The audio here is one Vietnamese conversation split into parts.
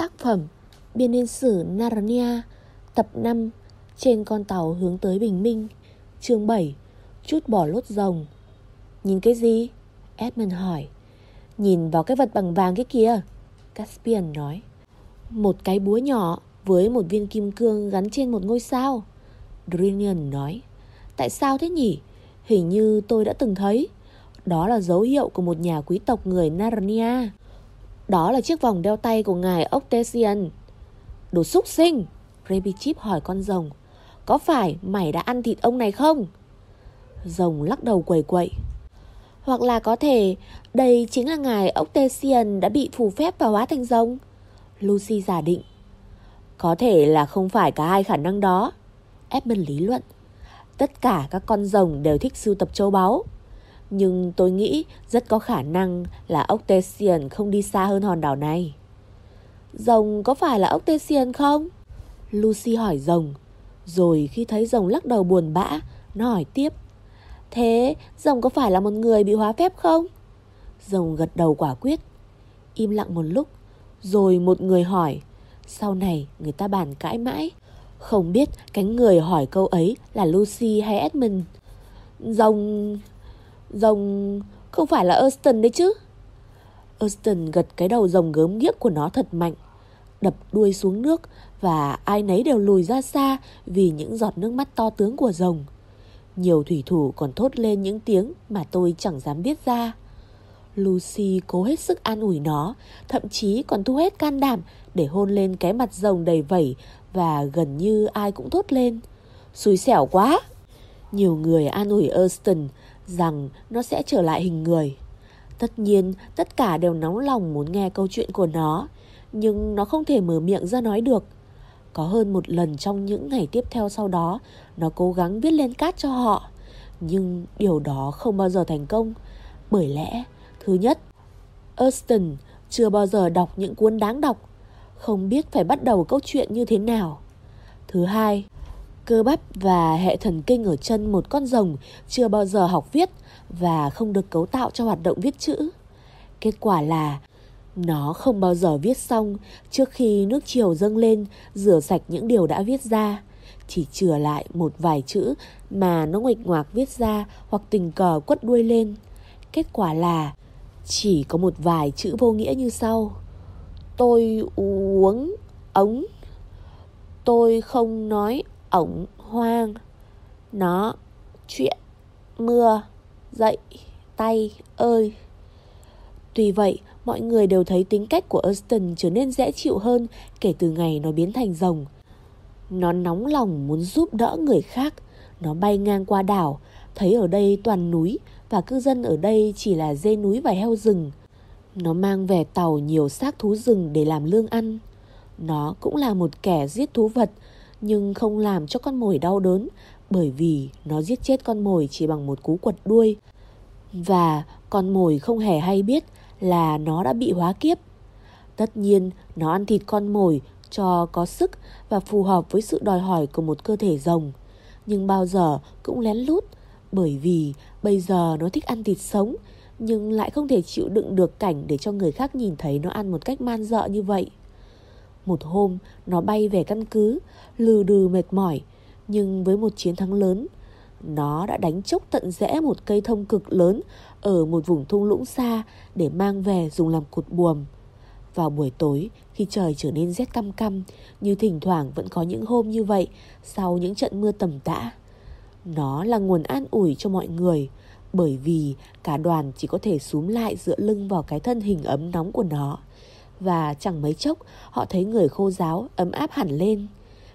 Tác phẩm Biên niên sử Narnia Tập 5 Trên con tàu hướng tới bình minh, Chương 7 Chút bỏ lốt rồng. Nhìn cái gì? Edmund hỏi. Nhìn vào cái vật bằng vàng cái kia, Caspian nói. Một cái búa nhỏ với một viên kim cương gắn trên một ngôi sao, Drinian nói. Tại sao thế nhỉ? Hình như tôi đã từng thấy. Đó là dấu hiệu của một nhà quý tộc người Narnia đó là chiếc vòng đeo tay của ngài Octesian. Đồ xúc sinh Raby Chip hỏi con rồng, Có phải mày đã ăn thịt ông này không? Rồng lắc đầu quẩy quậy. Hoặc là có thể, Đây chính là ngài Octesian đã bị phù phép và hóa thành rồng. Lucy giả định. Có thể là không phải cả hai khả năng đó. Edmund lý luận. Tất cả các con rồng đều thích sưu tập châu báu. Nhưng tôi nghĩ rất có khả năng là Octesian không đi xa hơn hòn đảo này. Rồng có phải là Octesian không? Lucy hỏi rồng. Rồi khi thấy rồng lắc đầu buồn bã, Nó hỏi tiếp. Thế rồng có phải là một người bị hóa phép không? Rồng gật đầu quả quyết. Im lặng một lúc, Rồi một người hỏi. Sau này người ta bàn cãi mãi. Không biết cánh người hỏi câu ấy là Lucy hay Edmund. Rồng... Rồng... Không phải là Austin đấy chứ? Austin gật cái đầu rồng gớm ghiếc của nó thật mạnh, Đập đuôi xuống nước Và ai nấy đều lùi ra xa Vì những giọt nước mắt to tướng của rồng. Nhiều thủy thủ còn thốt lên những tiếng Mà tôi chẳng dám biết ra. Lucy cố hết sức an ủi nó, Thậm chí còn thu hết can đảm Để hôn lên cái mặt rồng đầy vẩy Và gần như ai cũng thốt lên. Xui xẻo quá! Nhiều người an ủi Austin Rằng nó sẽ trở lại hình người. Tất nhiên, tất cả đều nóng lòng muốn nghe câu chuyện của nó, Nhưng nó không thể mở miệng ra nói được. Có hơn một lần trong những ngày tiếp theo sau đó, Nó cố gắng viết lên cát cho họ, Nhưng điều đó không bao giờ thành công. Bởi lẽ, Thứ nhất Austin chưa bao giờ đọc những cuốn đáng đọc, Không biết phải bắt đầu câu chuyện như thế nào. Thứ hai Cơ bắp và hệ thần kinh ở chân một con rồng chưa bao giờ học viết và không được cấu tạo cho hoạt động viết chữ. Kết quả là nó không bao giờ viết xong trước khi nước chiều dâng lên, rửa sạch những điều đã viết ra. Chỉ chừa lại một vài chữ mà nó nguệch ngoạc viết ra hoặc tình cờ quất đuôi lên. Kết quả là chỉ có một vài chữ vô nghĩa như sau. Tôi uống ống. Tôi không nói ổng hoang. Nó chuyện mưa dậy tay ơi. Tuy vậy, mọi người đều thấy tính cách của Austin trở nên dễ chịu hơn kể từ ngày nó biến thành rồng. Nó nóng lòng muốn giúp đỡ người khác. Nó bay ngang qua đảo, thấy ở đây toàn núi và cư dân ở đây chỉ là dê núi và heo rừng. Nó mang về tàu nhiều xác thú rừng để làm lương ăn. Nó cũng là một kẻ giết thú vật nhưng không làm cho con mồi đau đớn bởi vì nó giết chết con mồi chỉ bằng một cú quật đuôi. Và con mồi không hề hay biết là nó đã bị hóa kiếp. Tất nhiên, nó ăn thịt con mồi cho có sức và phù hợp với sự đòi hỏi của một cơ thể rồng. Nhưng bao giờ cũng lén lút bởi vì bây giờ nó thích ăn thịt sống nhưng lại không thể chịu đựng được cảnh để cho người khác nhìn thấy nó ăn một cách man dợ như vậy. Một hôm, nó bay về căn cứ, lừ đừ mệt mỏi, nhưng với một chiến thắng lớn, nó đã đánh chốc tận rẽ một cây thông cực lớn ở một vùng thung lũng xa để mang về dùng làm cột buồm. Vào buổi tối, khi trời trở nên rét căm căm, như thỉnh thoảng vẫn có những hôm như vậy sau những trận mưa tầm tã. Nó là nguồn an ủi cho mọi người, bởi vì cả đoàn chỉ có thể súm lại dựa lưng vào cái thân hình ấm nóng của nó. Và chẳng mấy chốc họ thấy người khô giáo ấm áp hẳn lên.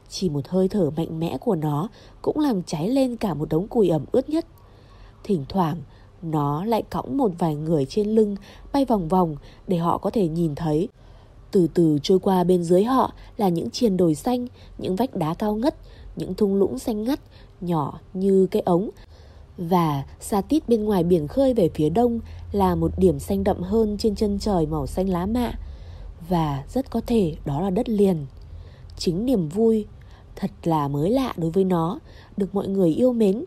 Chỉ một hơi thở mạnh mẽ của nó cũng làm cháy lên cả một đống cùi ẩm ướt nhất. Thỉnh thoảng, nó lại cõng một vài người trên lưng bay vòng vòng để họ có thể nhìn thấy. Từ từ trôi qua bên dưới họ là những triền đồi xanh, những vách đá cao ngất, những thung lũng xanh ngắt, nhỏ như cái ống. Và xa tít bên ngoài biển khơi về phía đông là một điểm xanh đậm hơn trên chân trời màu xanh lá mạ. Và rất có thể đó là đất liền. Chính niềm vui Thật là mới lạ đối với nó Được mọi người yêu mến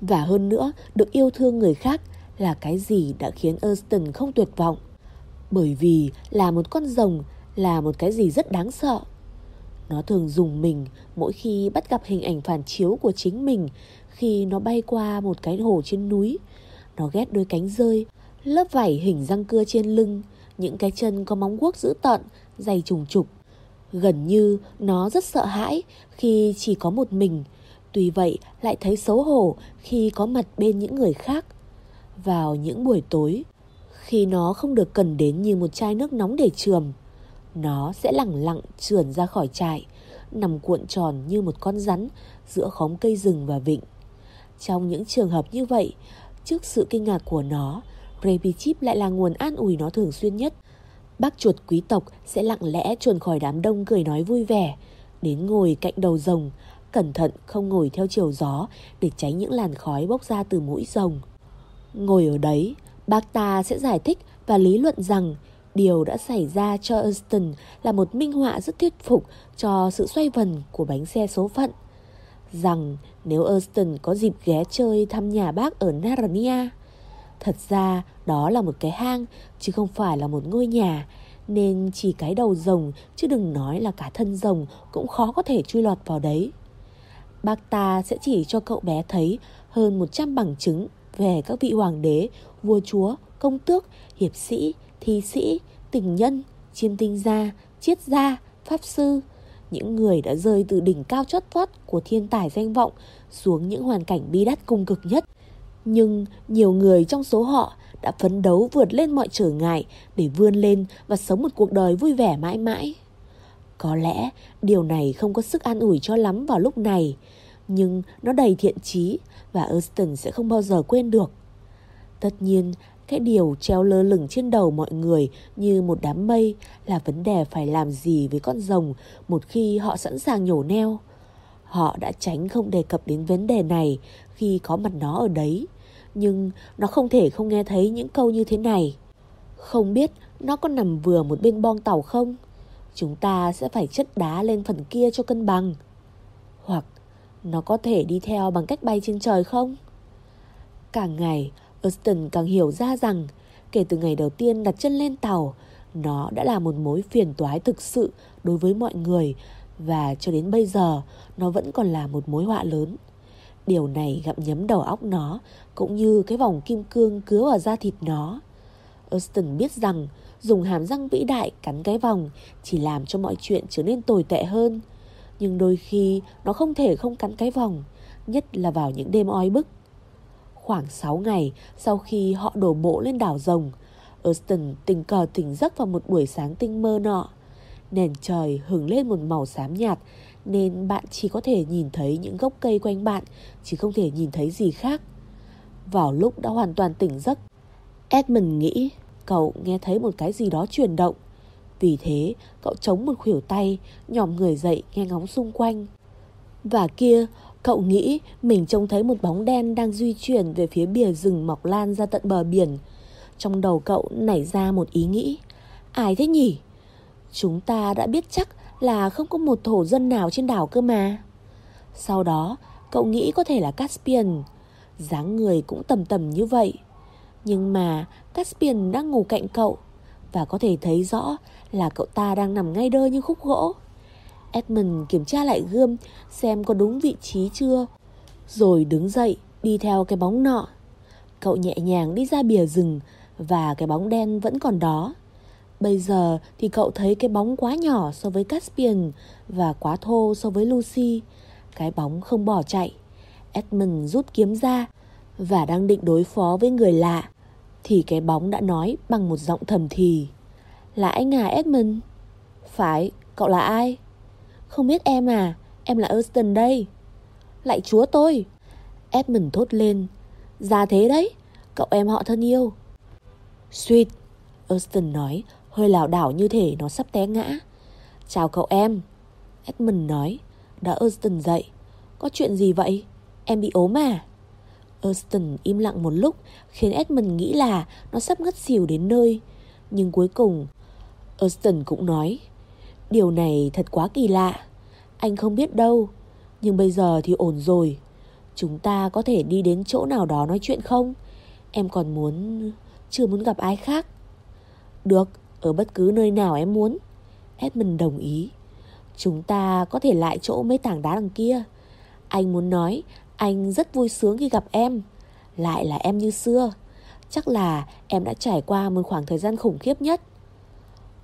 Và hơn nữa được yêu thương người khác Là cái gì đã khiến Austin không tuyệt vọng Bởi vì là một con rồng là một cái gì rất đáng sợ. Nó thường dùng mình mỗi khi bắt gặp hình ảnh phản chiếu của chính mình khi nó bay qua một cái hồ trên núi. Nó ghét đôi cánh rơi, lớp vảy hình răng cưa trên lưng, những cái chân có móng guốc dữ tợn, dày trùng trục. Gần như nó rất sợ hãi khi chỉ có một mình, tuy vậy lại thấy xấu hổ khi có mặt bên những người khác. Vào những buổi tối, khi nó không được cần đến như một chai nước nóng để trường, nó sẽ lẳng lặng trườn ra khỏi trại, nằm cuộn tròn như một con rắn giữa khóm cây rừng và vịnh. Trong những trường hợp như vậy, trước sự kinh ngạc của nó, Prebichip Chip lại là nguồn an ủi nó thường xuyên nhất. Bác chuột quý tộc sẽ lặng lẽ chuồn khỏi đám đông cười nói vui vẻ, đến ngồi cạnh đầu rồng, cẩn thận không ngồi theo chiều gió để tránh những làn khói bốc ra từ mũi rồng. Ngồi ở đấy, bác ta sẽ giải thích và lý luận rằng điều đã xảy ra cho Austin là một minh họa rất thuyết phục cho sự xoay vần của bánh xe số phận. Rằng nếu Austin có dịp ghé chơi thăm nhà bác ở Narnia, thật ra đó là một cái hang chứ không phải là một ngôi nhà, nên chỉ cái đầu rồng chứ đừng nói là cả thân rồng cũng khó có thể chui lọt vào đấy. Bác ta sẽ chỉ cho cậu bé thấy hơn 100 bằng chứng về các vị hoàng đế, vua chúa, công tước, hiệp sĩ, thi sĩ, tình nhân, chiêm tinh gia, triết gia, pháp sư, những người đã rơi từ đỉnh cao chót vót của thiên tài danh vọng xuống những hoàn cảnh bi đát cung cực nhất. Nhưng nhiều người trong số họ đã phấn đấu vượt lên mọi trở ngại để vươn lên và sống một cuộc đời vui vẻ mãi mãi. Có lẽ điều này không có sức an ủi cho lắm vào lúc này, nhưng nó đầy thiện chí và Austin sẽ không bao giờ quên được. Tất nhiên, cái điều treo lơ lửng trên đầu mọi người như một đám mây là vấn đề phải làm gì với con rồng một khi họ sẵn sàng nhổ neo. Họ đã tránh không đề cập đến vấn đề này khi có mặt nó ở đấy. Nhưng nó không thể không nghe thấy những câu như thế này. Không biết nó có nằm vừa một bên bong tàu không? Chúng ta sẽ phải chất đá lên phần kia cho cân bằng. Hoặc nó có thể đi theo bằng cách bay trên trời không? Càng ngày, Austin càng hiểu ra rằng kể từ ngày đầu tiên đặt chân lên tàu, nó đã là một mối phiền toái thực sự đối với mọi người và cho đến bây giờ nó vẫn còn là một mối họa lớn. Điều này gặm nhấm đầu óc nó cũng như cái vòng kim cương cứa vào da thịt nó. Austin biết rằng dùng hàm răng vĩ đại cắn cái vòng chỉ làm cho mọi chuyện trở nên tồi tệ hơn. Nhưng đôi khi nó không thể không cắn cái vòng, nhất là vào những đêm oi bức. Khoảng 6 ngày sau khi họ đổ bộ lên đảo rồng, Austin tình cờ tỉnh giấc vào một buổi sáng tinh mơ nọ. Nền trời hứng lên một màu xám nhạt nên bạn chỉ có thể nhìn thấy những gốc cây quanh bạn, chỉ không thể nhìn thấy gì khác. Vào lúc đã hoàn toàn tỉnh giấc, Edmund nghĩ cậu nghe thấy một cái gì đó chuyển động. Vì thế, cậu chống một khuỷu tay, nhòm người dậy nghe ngóng xung quanh. Và kia, Cậu nghĩ mình trông thấy một bóng đen đang di chuyển về phía bìa rừng mọc lan ra tận bờ biển. Trong đầu cậu nảy ra một ý nghĩ. Ai thế nhỉ? Chúng ta đã biết chắc là không có một thổ dân nào trên đảo cơ mà. Sau đó, cậu nghĩ có thể là Caspian. dáng người cũng tầm tầm như vậy. Nhưng mà Caspian đang ngủ cạnh cậu và có thể thấy rõ là cậu ta đang nằm ngay đơ như khúc gỗ. Edmund kiểm tra lại gươm xem có đúng vị trí chưa. Rồi đứng dậy đi theo cái bóng nọ. Cậu nhẹ nhàng đi ra bìa rừng và cái bóng đen vẫn còn đó. Bây giờ thì cậu thấy cái bóng quá nhỏ so với Caspian và quá thô so với Lucy. Cái bóng không bỏ chạy. Edmund rút kiếm ra và đang định đối phó với người lạ. Thì cái bóng đã nói bằng một giọng thầm thì. Là anh à Edmund? Phải, cậu là ai? Không biết em à, em là Austin đây. Lại chúa tôi. Edmund thốt lên. Ra thế đấy, cậu em họ thân yêu. Sweet, Austin nói, hơi lảo đảo như thể nó sắp té ngã. Chào cậu em. Edmund nói, đã Austin dậy. Có chuyện gì vậy? Em bị ốm à? Austin im lặng một lúc khiến Edmund nghĩ là nó sắp ngất xỉu đến nơi. Nhưng cuối cùng, Austin cũng nói Điều này thật quá kỳ lạ. Anh không biết đâu. Nhưng bây giờ thì ổn rồi. Chúng ta có thể đi đến chỗ nào đó nói chuyện không? Em còn muốn... Chưa muốn gặp ai khác. Được, ở bất cứ nơi nào em muốn. Edmund đồng ý. Chúng ta có thể lại chỗ mấy tảng đá đằng kia. Anh muốn nói, anh rất vui sướng khi gặp em. Lại là em như xưa. Chắc là em đã trải qua một khoảng thời gian khủng khiếp nhất.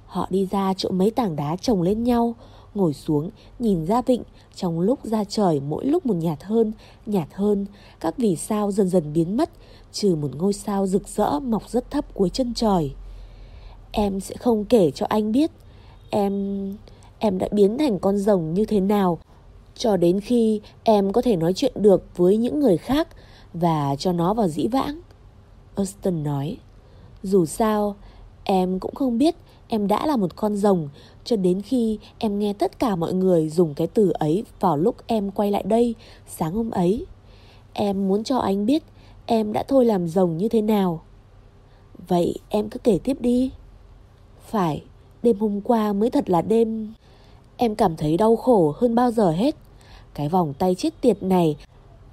Họ đi ra chỗ mấy tảng đá chồng lên nhau, ngồi xuống nhìn ra vịnh trong lúc ra trời mỗi lúc một nhạt hơn, nhạt hơn, các vì sao dần dần biến mất, trừ một ngôi sao rực rỡ mọc rất thấp cuối chân trời. Em sẽ không kể cho anh biết, em em đã biến thành con rồng như thế nào cho đến khi em có thể nói chuyện được với những người khác và cho nó vào dĩ vãng. Austin nói, dù sao, em cũng không biết em đã là một con rồng cho đến khi em nghe tất cả mọi người dùng cái từ ấy vào lúc em quay lại đây sáng hôm ấy. Em muốn cho anh biết em đã thôi làm rồng như thế nào. Vậy em cứ kể tiếp đi. Phải, đêm hôm qua mới thật là đêm... Em cảm thấy đau khổ hơn bao giờ hết. Cái vòng tay chết tiệt này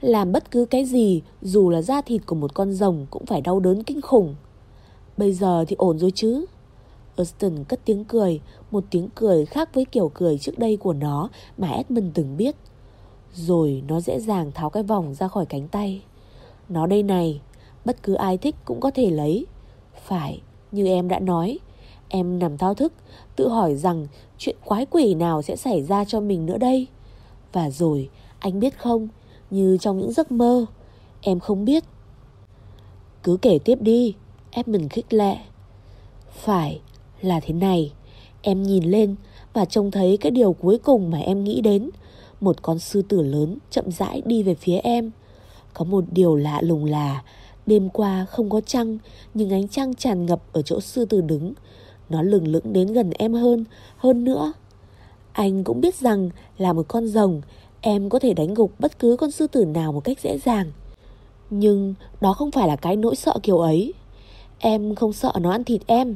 làm bất cứ cái gì dù là da thịt của một con rồng cũng phải đau đớn kinh khủng. Bây giờ thì ổn rồi chứ. Austin cất tiếng cười, một tiếng cười khác với kiểu cười trước đây của nó mà Edmund từng biết. Rồi nó dễ dàng tháo cái vòng ra khỏi cánh tay. Nó đây này, bất cứ ai thích cũng có thể lấy. Phải, như em đã nói, em nằm thao thức, tự hỏi rằng chuyện quái quỷ nào sẽ xảy ra cho mình nữa đây. Và rồi, anh biết không, như trong những giấc mơ, em không biết. Cứ kể tiếp đi, em mình khích lệ. Phải, là thế này. Em nhìn lên và trông thấy cái điều cuối cùng mà em nghĩ đến. Một con sư tử lớn chậm rãi đi về phía em. Có một điều lạ lùng là đêm qua không có trăng nhưng ánh trăng tràn ngập ở chỗ sư tử đứng. Nó lừng lững đến gần em hơn, hơn nữa. Anh cũng biết rằng là một con rồng em có thể đánh gục bất cứ con sư tử nào một cách dễ dàng. Nhưng đó không phải là cái nỗi sợ kiểu ấy. Em không sợ nó ăn thịt em.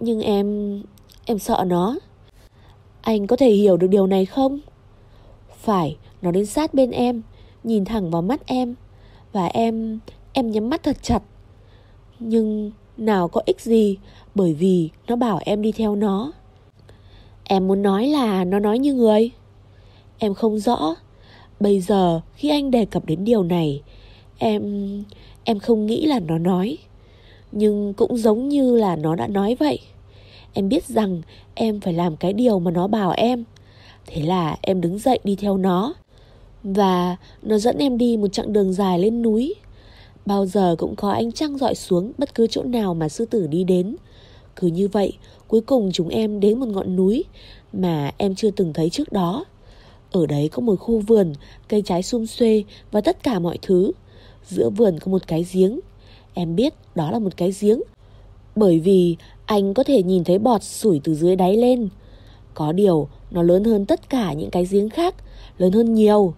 Nhưng em... em sợ nó Anh có thể hiểu được điều này không? Phải, nó đến sát bên em Nhìn thẳng vào mắt em Và em... em nhắm mắt thật chặt Nhưng nào có ích gì bởi vì nó bảo em đi theo nó. Em muốn nói là nó nói như người. Em không rõ. Bây giờ, khi anh đề cập đến điều này, Em... em không nghĩ là nó nói. Nhưng cũng giống như là nó đã nói vậy. Em biết rằng em phải làm cái điều mà nó bảo em. Thế là em đứng dậy đi theo nó. Và nó dẫn em đi một chặng đường dài lên núi. Bao giờ cũng có ánh trăng dọi xuống bất cứ chỗ nào mà sư tử đi đến. Cứ như vậy cuối cùng chúng em đến một ngọn núi mà em chưa từng thấy trước đó Ở đấy có một khu vườn, cây trái sum xuê và tất cả mọi thứ Giữa vườn có một cái giếng Em biết đó là một cái giếng Bởi vì anh có thể nhìn thấy bọt sủi từ dưới đáy lên. Có điều, nó lớn hơn tất cả những cái giếng khác, lớn hơn nhiều.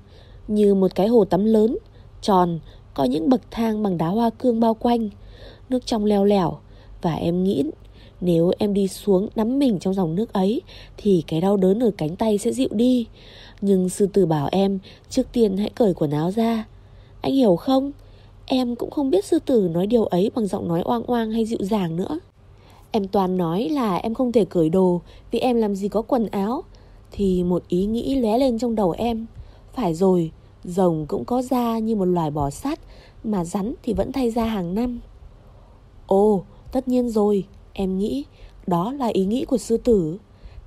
Như một cái hồ tắm lớn, tròn, có những bậc thang bằng đá hoa cương bao quanh. Nước trong leo lẻo, và em nghĩ nếu em đi xuống nắm mình trong dòng nước ấy thì cái đau đớn ở cánh tay sẽ dịu đi. Nhưng sư tử bảo em trước tiên hãy cởi quần áo ra. Anh hiểu không? Em cũng không biết sư tử nói điều ấy bằng giọng nói oang oang hay dịu dàng nữa. Em toàn nói là em không thể cởi đồ vì em làm gì có quần áo. Thì một ý nghĩ lóe lên trong đầu em. Phải rồi, rồng cũng có da như một loài bò sát mà rắn thì vẫn thay da hàng năm. Ồ, tất nhiên rồi, em nghĩ đó là ý nghĩ của sư tử.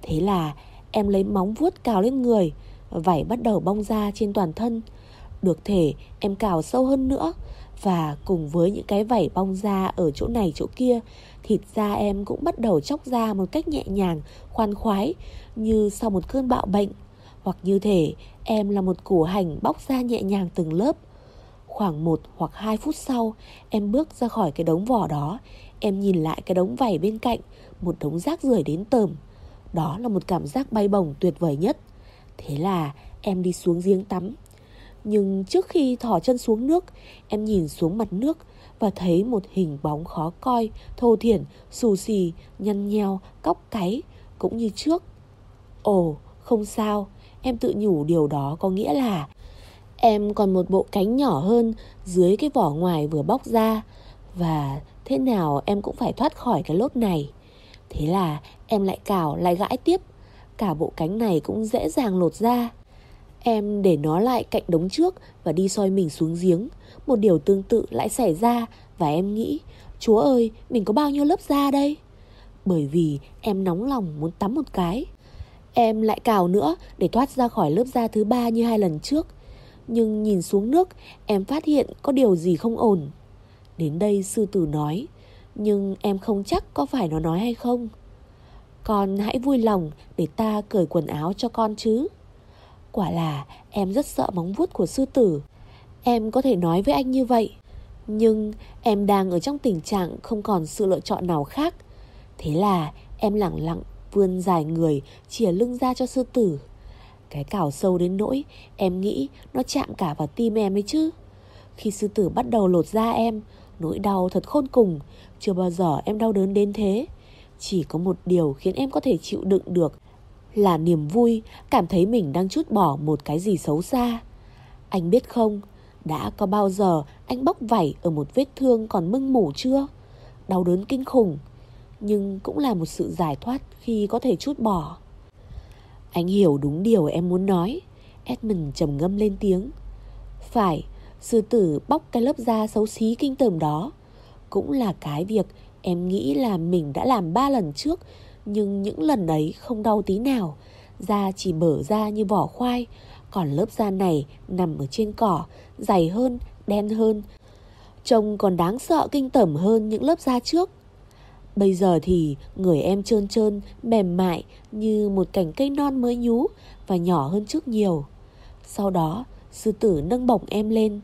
Thế là em lấy móng vuốt cào lên người, vảy bắt đầu bong ra trên toàn thân. Được thể em cào sâu hơn nữa và cùng với những cái vảy bong ra ở chỗ này chỗ kia Thịt da em cũng bắt đầu chóc ra một cách nhẹ nhàng, khoan khoái Như sau một cơn bạo bệnh Hoặc như thể em là một củ hành bóc ra nhẹ nhàng từng lớp Khoảng một hoặc hai phút sau Em bước ra khỏi cái đống vỏ đó Em nhìn lại cái đống vải bên cạnh Một đống rác rưởi đến tởm. Đó là một cảm giác bay bổng tuyệt vời nhất. Thế là em đi xuống giếng tắm. Nhưng trước khi thỏ chân xuống nước, em nhìn xuống mặt nước và thấy một hình bóng khó coi, thô thiển, xù xì, nhăn nheo, cóc cái, cũng như trước. Ồ, không sao, em tự nhủ điều đó có nghĩa là em còn một bộ cánh nhỏ hơn dưới cái vỏ ngoài vừa bóc ra. Và thế nào em cũng phải thoát khỏi cái lốt này. Thế là em lại cào, lại gãi tiếp. Cả bộ cánh này cũng dễ dàng lột ra. Em để nó lại cạnh đống trước Và đi soi mình xuống giếng. Một điều tương tự lại xảy ra Và em nghĩ, Chúa ơi, mình có bao nhiêu lớp da đây? Bởi vì em nóng lòng muốn tắm một cái. Em lại cào nữa Để thoát ra khỏi lớp da thứ ba như hai lần trước. Nhưng nhìn xuống nước, Em phát hiện có điều gì không ổn. Đến đây sư tử nói, Nhưng em không chắc có phải nó nói hay không. Con hãy vui lòng để ta cởi quần áo cho con chứ. Quả là em rất sợ móng vuốt của sư tử. Em có thể nói với anh như vậy, Nhưng em đang ở trong tình trạng không còn sự lựa chọn nào khác. Thế là em lặng lặng vươn dài người, chìa lưng ra cho sư tử. Cái cào sâu đến nỗi em nghĩ nó chạm cả vào tim em ấy chứ. Khi sư tử bắt đầu lột da em Nỗi đau thật khôn cùng. Chưa bao giờ em đau đớn đến thế. Chỉ có một điều khiến em có thể chịu đựng được Là niềm vui, Cảm thấy mình đang chút bỏ một cái gì xấu xa. Anh biết không, Đã có bao giờ anh bóc vảy Ở một vết thương còn mưng mủ chưa? Đau đớn kinh khủng, Nhưng cũng là một sự giải thoát Khi có thể chút bỏ. Anh hiểu đúng điều em muốn nói. Edmund trầm ngâm lên tiếng. Phải Sư tử bóc cái lớp da xấu xí kinh tởm đó. Cũng là cái việc em nghĩ là mình đã làm ba lần trước Nhưng những lần ấy không đau tí nào. Da chỉ bở ra như vỏ khoai Còn lớp da này nằm ở trên cỏ Dày hơn, đen hơn. Trông còn đáng sợ kinh tởm hơn những lớp da trước. Bây giờ thì người em trơn trơn, mềm mại như một cành cây non mới nhú và nhỏ hơn trước nhiều. Sau đó, sư tử nâng bổng em lên.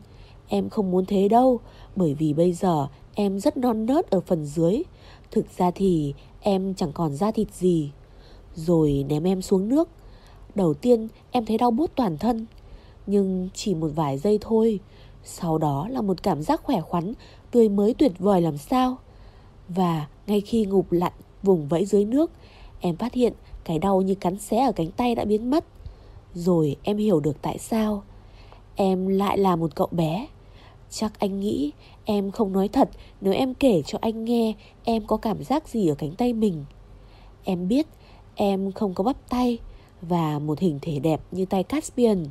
Em không muốn thế đâu, bởi vì bây giờ em rất non nớt ở phần dưới. Thực ra thì em chẳng còn da thịt gì. Rồi ném em xuống nước. Đầu tiên em thấy đau buốt toàn thân, nhưng chỉ một vài giây thôi. Sau đó là một cảm giác khỏe khoắn, tươi mới tuyệt vời làm sao. Và ngay khi ngụp lặn vùng vẫy dưới nước, em phát hiện cái đau như cắn xé ở cánh tay đã biến mất. Rồi em hiểu được tại sao. Em lại là một cậu bé Chắc anh nghĩ em không nói thật nếu em kể cho anh nghe em có cảm giác gì ở cánh tay mình. Em biết em không có bắp tay và một hình thể đẹp như tay Caspian,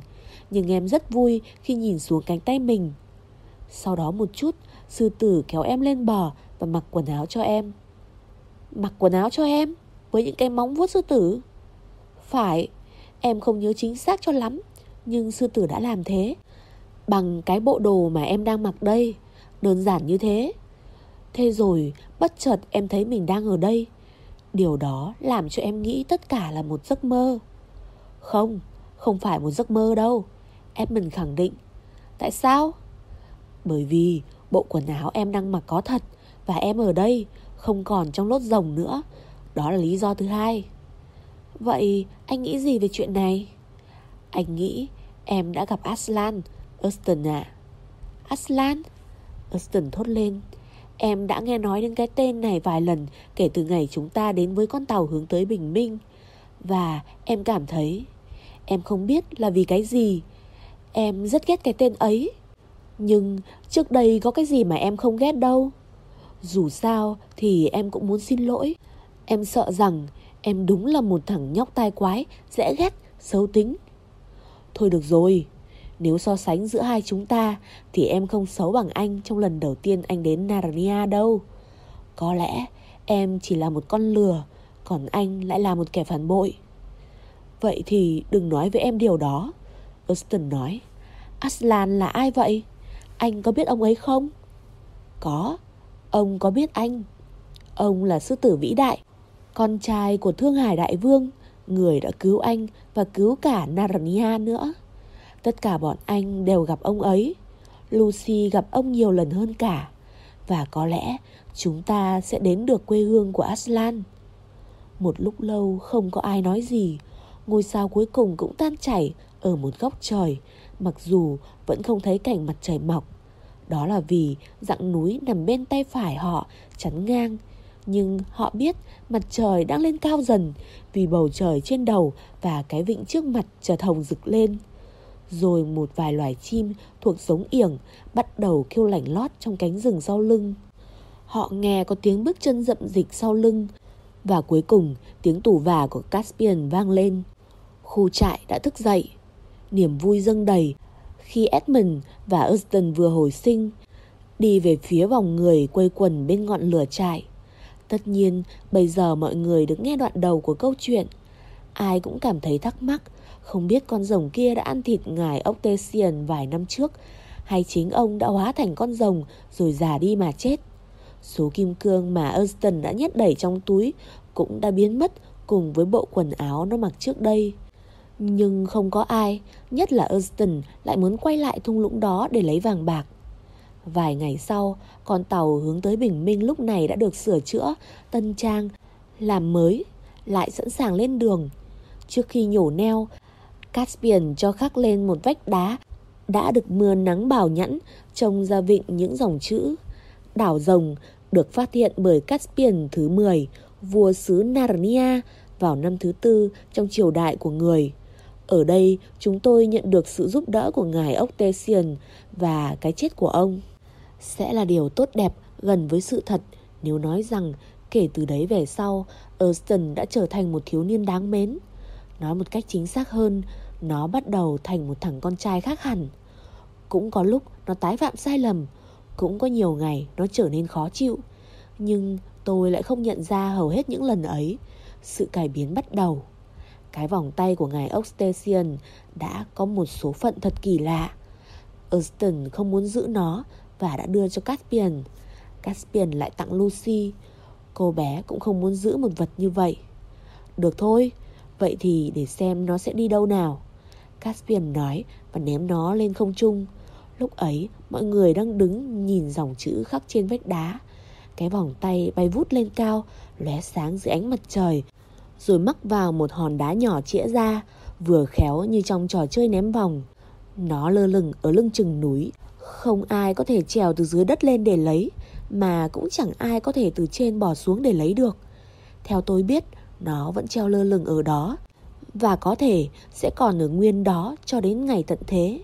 nhưng em rất vui khi nhìn xuống cánh tay mình. Sau đó một chút, sư tử kéo em lên bờ và mặc quần áo cho em. Mặc quần áo cho em? Với những cái móng vuốt sư tử? Phải, em không nhớ chính xác cho lắm, nhưng sư tử đã làm thế. Bằng cái bộ đồ mà em đang mặc đây Đơn giản như thế. Thế rồi bất chợt em thấy mình đang ở đây. Điều đó làm cho em nghĩ tất cả là một giấc mơ. Không, không phải một giấc mơ đâu. Edmund khẳng định. Tại sao? Bởi vì bộ quần áo em đang mặc có thật Và em ở đây Không còn trong lốt rồng nữa. Đó là lý do thứ hai. Vậy anh nghĩ gì về chuyện này? Anh nghĩ em đã gặp Aslan Austin à. Aslan? Austin thốt lên. Em đã nghe nói đến cái tên này vài lần Kể từ ngày chúng ta đến với con tàu hướng tới bình minh. Và em cảm thấy Em không biết là vì cái gì. Em rất ghét cái tên ấy. Nhưng trước đây có cái gì mà em không ghét đâu. Dù sao thì em cũng muốn xin lỗi. Em sợ rằng em đúng là một thằng nhóc tai quái Dễ ghét, xấu tính. Thôi được rồi. Nếu so sánh giữa hai chúng ta, Thì em không xấu bằng anh Trong lần đầu tiên anh đến Narnia đâu. Có lẽ em chỉ là một con lừa, Còn anh lại là một kẻ phản bội. Vậy thì đừng nói với em điều đó. Austin nói, Aslan là ai vậy? Anh có biết ông ấy không? Có, Ông có biết anh. Ông là sư tử vĩ đại, Con trai của Thương Hải Đại Vương Người đã cứu anh Và cứu cả Narnia nữa. Tất cả bọn anh đều gặp ông ấy. Lucy gặp ông nhiều lần hơn cả. Và có lẽ chúng ta sẽ đến được quê hương của Aslan. Một lúc lâu không có ai nói gì. Ngôi sao cuối cùng cũng tan chảy ở một góc trời, Mặc dù vẫn không thấy cảnh mặt trời mọc. Đó là vì dặng núi nằm bên tay phải họ, chắn ngang nhưng họ biết mặt trời đang lên cao dần Vì bầu trời trên đầu và cái vịnh trước mặt chợt hồng rực lên rồi một vài loài chim thuộc giống yểng bắt đầu kêu lảnh lót trong cánh rừng sau lưng. Họ nghe có tiếng bước chân rậm dịch sau lưng. Và cuối cùng tiếng tủ vả của Caspian vang lên. Khu trại đã thức dậy. Niềm vui dâng đầy khi Edmund và Austin vừa hồi sinh, đi về phía vòng người quây quần bên ngọn lửa trại. Tất nhiên, bây giờ mọi người được nghe đoạn đầu của câu chuyện. Ai cũng cảm thấy thắc mắc, không biết con rồng kia đã ăn thịt ngài Octesian vài năm trước, hay chính ông đã hóa thành con rồng rồi già đi mà chết. Số kim cương mà Austin đã nhét đẩy trong túi cũng đã biến mất cùng với bộ quần áo nó mặc trước đây. Nhưng không có ai, nhất là Austin lại muốn quay lại thung lũng đó để lấy vàng bạc. Vài ngày sau, con tàu hướng tới Bình Minh lúc này đã được sửa chữa, tân trang, làm mới, lại sẵn sàng lên đường. Trước khi nhổ neo, Caspian cho khắc lên một vách đá đã được mưa nắng bào nhẵn trông ra vịnh những dòng chữ. Đảo rồng được phát hiện bởi Caspian thứ 10, vua xứ Narnia vào năm thứ tư trong triều đại của người. Ở đây chúng tôi nhận được sự giúp đỡ của ngài Octesian và cái chết của ông sẽ là điều tốt đẹp gần với sự thật nếu nói rằng kể từ đấy về sau, Erston đã trở thành một thiếu niên đáng mến. Nói một cách chính xác hơn, nó bắt đầu thành một thằng con trai khác hẳn. Cũng có lúc nó tái phạm sai lầm, cũng có nhiều ngày nó trở nên khó chịu. Nhưng tôi lại không nhận ra hầu hết những lần ấy, sự cải biến bắt đầu. Cái vòng tay của ngài Octasian đã có một số phận thật kỳ lạ. Erston không muốn giữ nó và đã đưa cho Caspian. Caspian lại tặng Lucy. Cô bé cũng không muốn giữ một vật như vậy. Được thôi, vậy thì để xem nó sẽ đi đâu nào. Caspian nói và ném nó lên không trung. Lúc ấy, mọi người đang đứng nhìn dòng chữ khắc trên vách đá. Cái vòng tay bay vút lên cao, lóe sáng dưới ánh mặt trời, rồi mắc vào một hòn đá nhỏ chĩa ra, vừa khéo như trong trò chơi ném vòng. Nó lơ lửng ở lưng chừng núi, không ai có thể trèo từ dưới đất lên để lấy, mà cũng chẳng ai có thể từ trên bỏ xuống để lấy được. Theo tôi biết, nó vẫn treo lơ lửng ở đó, và có thể sẽ còn ở nguyên đó cho đến ngày tận thế.